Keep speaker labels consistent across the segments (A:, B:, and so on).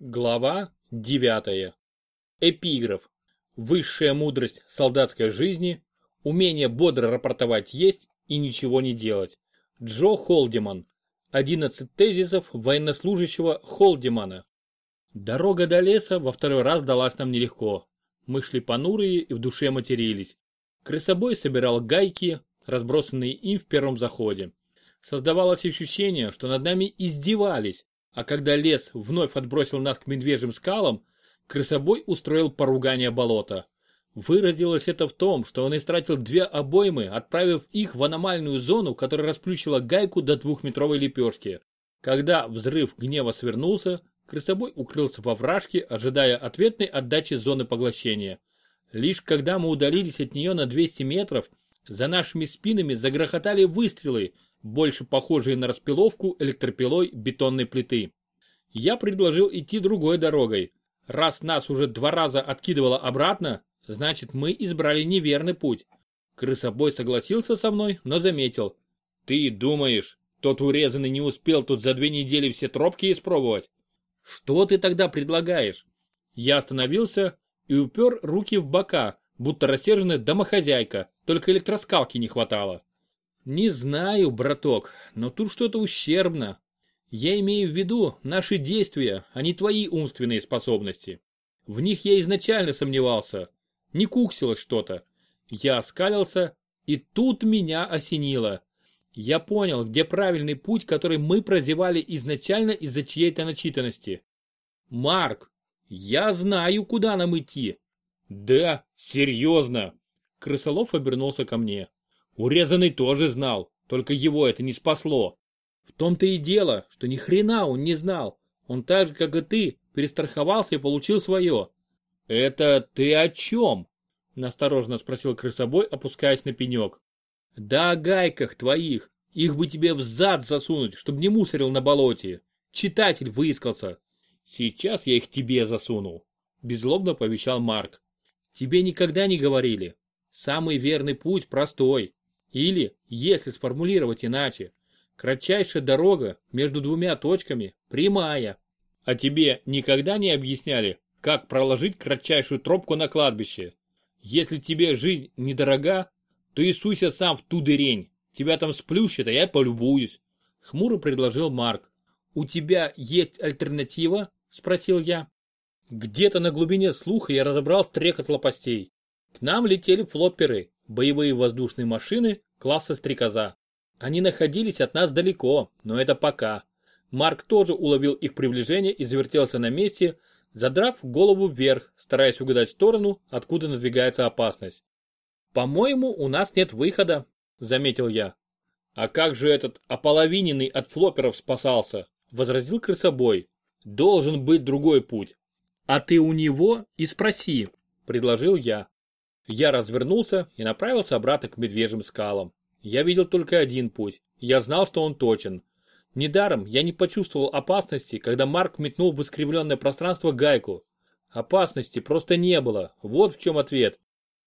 A: Глава 9. Эпиграф. Высшая мудрость солдатской жизни, умение бодро рапортовать есть и ничего не делать. Джо Холдиман. 11 тезисов военнослужащего Холдимана. Дорога до леса во второй раз далась нам нелегко. Мы шли понурые и в душе матерились. Крысобой собирал гайки, разбросанные им в первом заходе. Создавалось ощущение, что над нами издевались, а когда лес вновь отбросил нас к медвежьим скалам, крысобой устроил поругание болота. Выразилось это в том, что он истратил две обоймы, отправив их в аномальную зону, которая расплющила гайку до двухметровой лепешки. Когда взрыв гнева свернулся, крысобой укрылся во вражке, ожидая ответной отдачи зоны поглощения. Лишь когда мы удалились от нее на 200 метров, за нашими спинами загрохотали выстрелы, больше похожие на распиловку электропилой бетонной плиты. Я предложил идти другой дорогой. Раз нас уже два раза откидывало обратно, значит мы избрали неверный путь. Крысобой согласился со мной, но заметил. Ты думаешь, тот урезанный не успел тут за две недели все тропки испробовать? Что ты тогда предлагаешь? Я остановился и упер руки в бока, будто рассерженная домохозяйка, только электроскалки не хватало. Не знаю, браток, но тут что-то ущербно. Я имею в виду наши действия, а не твои умственные способности. В них я изначально сомневался. Не куксилось что-то. Я оскалился, и тут меня осенило. Я понял, где правильный путь, который мы прозевали изначально из-за чьей-то начитанности. Марк, я знаю, куда нам идти. Да, серьезно. Крысолов обернулся ко мне. Урезанный тоже знал, только его это не спасло. В том-то и дело, что ни хрена он не знал. Он так же, как и ты, перестраховался и получил свое. Это ты о чем? Насторожно спросил крысобой, опускаясь на пенек. Да о гайках твоих. Их бы тебе в зад засунуть, чтобы не мусорил на болоте. Читатель выискался. Сейчас я их тебе засуну. Беззлобно повещал Марк. Тебе никогда не говорили. Самый верный путь простой. Или, если сформулировать иначе, кратчайшая дорога между двумя точками прямая. А тебе никогда не объясняли, как проложить кратчайшую тропку на кладбище? Если тебе жизнь недорога, то и сам в ту дырень. Тебя там сплющит, а я полюбуюсь. Хмуро предложил Марк. У тебя есть альтернатива? Спросил я. Где-то на глубине слуха я разобрал стрекот лопастей. К нам летели флопперы, боевые воздушные машины класса «Стрекоза». Они находились от нас далеко, но это пока. Марк тоже уловил их приближение и завертелся на месте, задрав голову вверх, стараясь угадать сторону, откуда надвигается опасность. «По-моему, у нас нет выхода», — заметил я. «А как же этот ополовиненный от флоперов спасался?» — возразил крысобой. «Должен быть другой путь». «А ты у него и спроси», — предложил я. Я развернулся и направился обратно к медвежьим скалам. Я видел только один путь. Я знал, что он точен. Недаром я не почувствовал опасности, когда Марк метнул в искривленное пространство гайку. Опасности просто не было. Вот в чем ответ.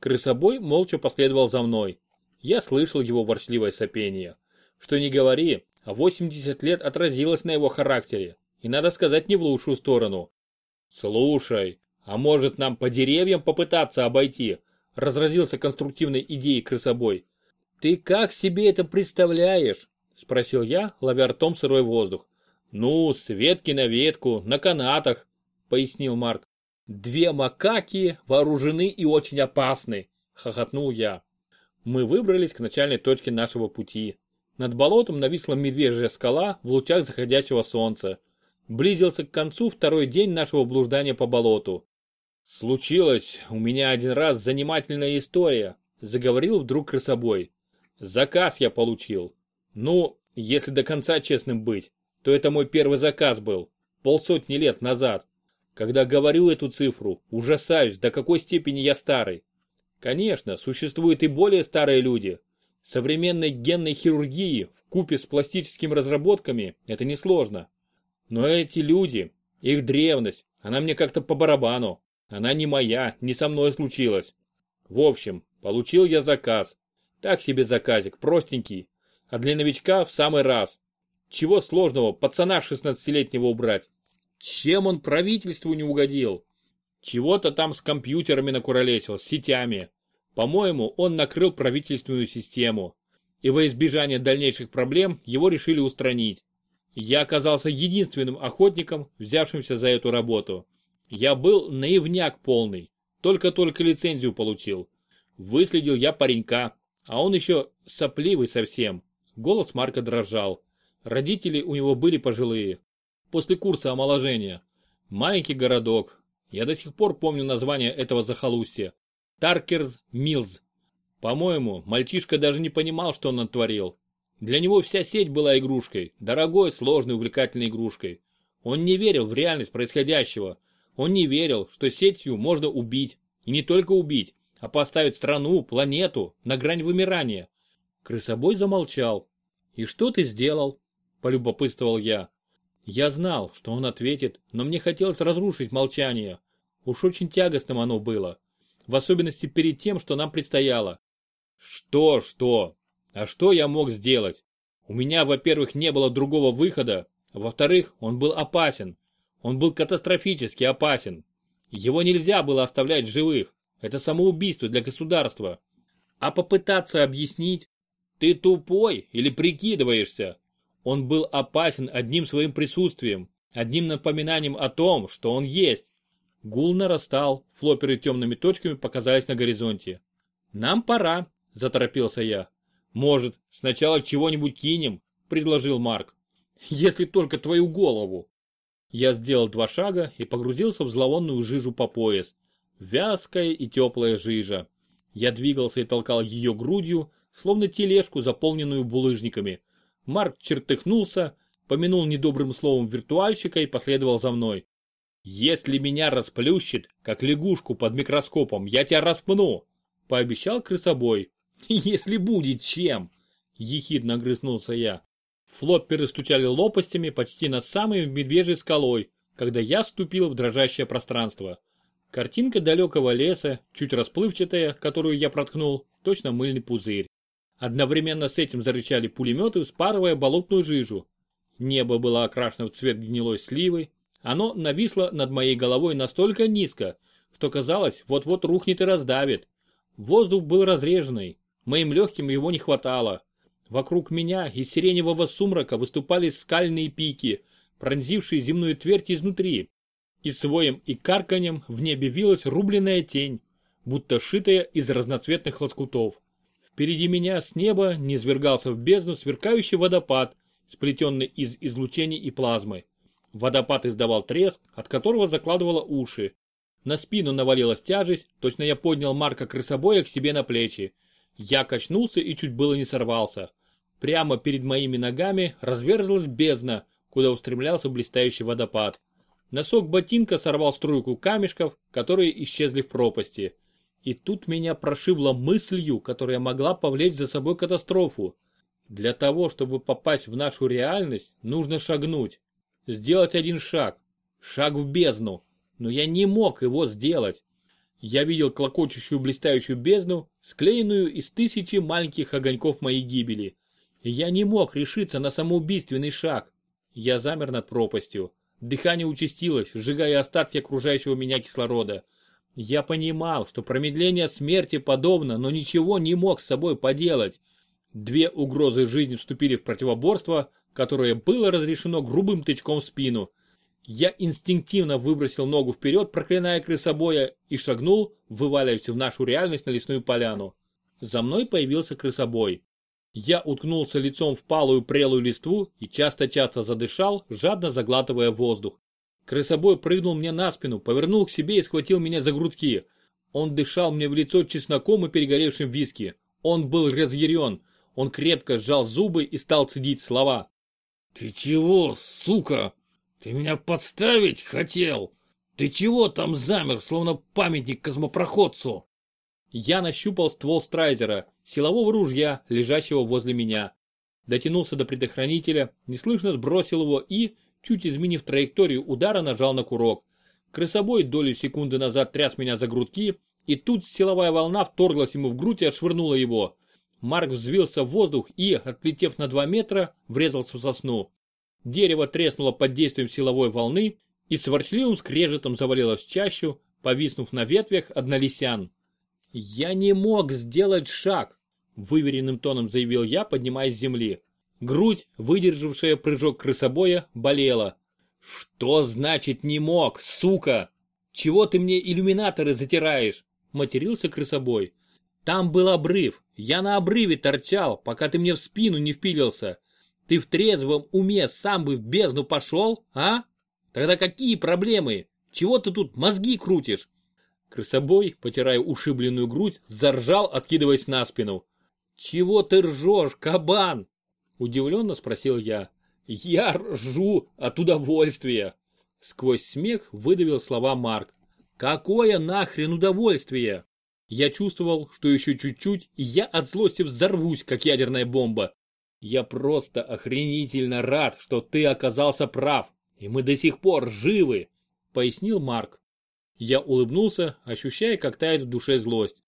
A: Крысобой молча последовал за мной. Я слышал его ворчливое сопение. Что не говори, а 80 лет отразилось на его характере. И надо сказать не в лучшую сторону. Слушай, а может нам по деревьям попытаться обойти? Разразился конструктивной идеей крысобой. «Ты как себе это представляешь?» – спросил я, ловя ртом сырой воздух. «Ну, с ветки на ветку, на канатах», – пояснил Марк. «Две макаки вооружены и очень опасны», – хохотнул я. Мы выбрались к начальной точке нашего пути. Над болотом нависла медвежья скала в лучах заходящего солнца. Близился к концу второй день нашего блуждания по болоту. «Случилось у меня один раз занимательная история», — заговорил вдруг крысобой. «Заказ я получил. Ну, если до конца честным быть, то это мой первый заказ был, полсотни лет назад. Когда говорю эту цифру, ужасаюсь, до какой степени я старый. Конечно, существуют и более старые люди. Современной генной хирургии в купе с пластическими разработками это несложно. Но эти люди, их древность, она мне как-то по барабану. Она не моя, не со мной случилась. В общем, получил я заказ. Так себе заказик, простенький. А для новичка в самый раз. Чего сложного пацана 16-летнего убрать? Чем он правительству не угодил? Чего-то там с компьютерами накуролесил, с сетями. По-моему, он накрыл правительственную систему. И во избежание дальнейших проблем его решили устранить. Я оказался единственным охотником, взявшимся за эту работу. Я был наивняк полный. Только-только лицензию получил. Выследил я паренька, а он еще сопливый совсем. Голос Марка дрожал. Родители у него были пожилые. После курса омоложения. Маленький городок. Я до сих пор помню название этого захолустья. Таркерс Милз. По-моему, мальчишка даже не понимал, что он натворил. Для него вся сеть была игрушкой, дорогой, сложной, увлекательной игрушкой. Он не верил в реальность происходящего. Он не верил, что сетью можно убить. И не только убить, а поставить страну, планету на грань вымирания. Крысобой замолчал. «И что ты сделал?» – полюбопытствовал я. Я знал, что он ответит, но мне хотелось разрушить молчание. Уж очень тягостным оно было. В особенности перед тем, что нам предстояло. Что, что? А что я мог сделать? У меня, во-первых, не было другого выхода, во-вторых, он был опасен. Он был катастрофически опасен. Его нельзя было оставлять живых. Это самоубийство для государства. А попытаться объяснить? Ты тупой или прикидываешься? Он был опасен одним своим присутствием, одним напоминанием о том, что он есть. Гул нарастал, флоперы темными точками показались на горизонте. «Нам пора», – заторопился я. «Может, сначала чего-нибудь кинем?» – предложил Марк. «Если только твою голову». Я сделал два шага и погрузился в зловонную жижу по пояс. Вязкая и теплая жижа. Я двигался и толкал ее грудью, словно тележку, заполненную булыжниками. Марк чертыхнулся, помянул недобрым словом виртуальщика и последовал за мной. «Если меня расплющит, как лягушку под микроскопом, я тебя распну!» – пообещал крысобой. «Если будет чем!» – ехидно огрызнулся я. Флопперы стучали лопастями почти над самой медвежьей скалой, когда я вступил в дрожащее пространство. Картинка далекого леса, чуть расплывчатая, которую я проткнул, точно мыльный пузырь. Одновременно с этим зарычали пулеметы, вспарывая болотную жижу. Небо было окрашено в цвет гнилой сливы. Оно нависло над моей головой настолько низко, что казалось, вот-вот рухнет и раздавит. Воздух был разреженный, моим легким его не хватало. Вокруг меня из сиреневого сумрака выступали скальные пики, пронзившие земную твердь изнутри. И своим и карканем в небе вилась рубленная тень, будто шитая из разноцветных лоскутов. Впереди меня с неба низвергался в бездну сверкающий водопад, сплетенный из излучений и плазмы. Водопад издавал треск, от которого закладывало уши. На спину навалилась тяжесть, точно я поднял Марка крысобоя к себе на плечи. Я качнулся и чуть было не сорвался. Прямо перед моими ногами разверзлась бездна, куда устремлялся блистающий водопад. Носок ботинка сорвал струйку камешков, которые исчезли в пропасти. И тут меня прошибло мыслью, которая могла повлечь за собой катастрофу. Для того, чтобы попасть в нашу реальность, нужно шагнуть. Сделать один шаг. Шаг в бездну. Но я не мог его сделать. Я видел клокочущую блистающую бездну, склеенную из тысячи маленьких огоньков моей гибели. Я не мог решиться на самоубийственный шаг. Я замер над пропастью. Дыхание участилось, сжигая остатки окружающего меня кислорода. Я понимал, что промедление смерти подобно, но ничего не мог с собой поделать. Две угрозы жизни вступили в противоборство, которое было разрешено грубым тычком в спину. Я инстинктивно выбросил ногу вперед, проклиная крысобоя, и шагнул, вываливаясь в нашу реальность на лесную поляну. За мной появился крысобой. Я уткнулся лицом в палую прелую листву и часто-часто задышал, жадно заглатывая воздух. Крысобой прыгнул мне на спину, повернул к себе и схватил меня за грудки. Он дышал мне в лицо чесноком и перегоревшим виски. Он был разъярен. Он крепко сжал зубы и стал цедить слова.
B: «Ты чего, сука? Ты меня подставить хотел? Ты чего там замер, словно памятник космопроходцу?»
A: Я нащупал ствол страйзера, силового ружья, лежащего возле меня. Дотянулся до предохранителя, неслышно сбросил его и, чуть изменив траекторию удара, нажал на курок. Крысобой долю секунды назад тряс меня за грудки, и тут силовая волна вторглась ему в грудь и отшвырнула его. Марк взвился в воздух и, отлетев на 2 метра, врезался в сосну. Дерево треснуло под действием силовой волны, и с ворчливым скрежетом завалилась в чащу, повиснув на ветвях однолисян. «Я не мог сделать шаг», – выверенным тоном заявил я, поднимаясь с земли. Грудь, выдержавшая прыжок крысобоя, болела. «Что значит не мог, сука? Чего ты мне иллюминаторы затираешь?» – матерился крысобой. «Там был обрыв. Я на обрыве торчал, пока ты мне в спину не впилился. Ты в трезвом уме сам бы в бездну пошел, а? Тогда какие проблемы? Чего ты тут мозги крутишь?» Крысобой, потирая ушибленную грудь, заржал, откидываясь на спину. «Чего ты ржешь, кабан?» Удивленно спросил я. «Я ржу от удовольствия!» Сквозь смех выдавил слова Марк. «Какое нахрен удовольствие?» Я чувствовал, что еще чуть-чуть, и я от злости взорвусь, как ядерная бомба. Я просто охренительно рад, что ты оказался прав, и мы до сих пор живы, пояснил Марк. Я улыбнулся, ощущая, как тает в душе злость.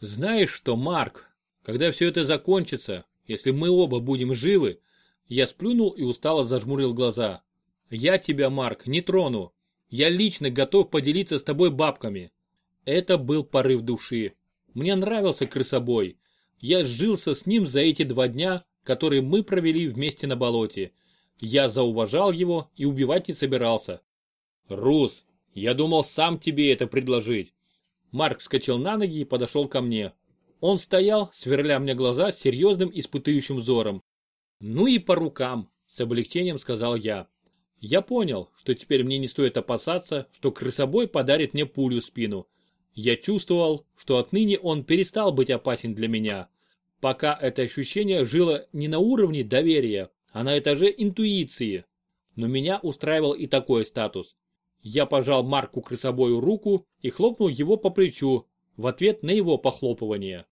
A: Знаешь что, Марк, когда все это закончится, если мы оба будем живы, я сплюнул и устало зажмурил глаза. Я тебя, Марк, не трону. Я лично готов поделиться с тобой бабками. Это был порыв души. Мне нравился крысобой. Я сжился с ним за эти два дня, которые мы провели вместе на болоте. Я зауважал его и убивать не собирался. «Рус, я думал сам тебе это предложить». Марк вскочил на ноги и подошел ко мне. Он стоял, сверля мне глаза серьезным испытующим взором. «Ну и по рукам», с облегчением сказал я. Я понял, что теперь мне не стоит опасаться, что крысобой подарит мне пулю в спину. Я чувствовал, что отныне он перестал быть опасен для меня. Пока это ощущение жило не на уровне доверия, а на этаже интуиции. Но меня устраивал и такой статус. Я пожал Марку крысобою руку и хлопнул его по плечу в ответ на его похлопывание.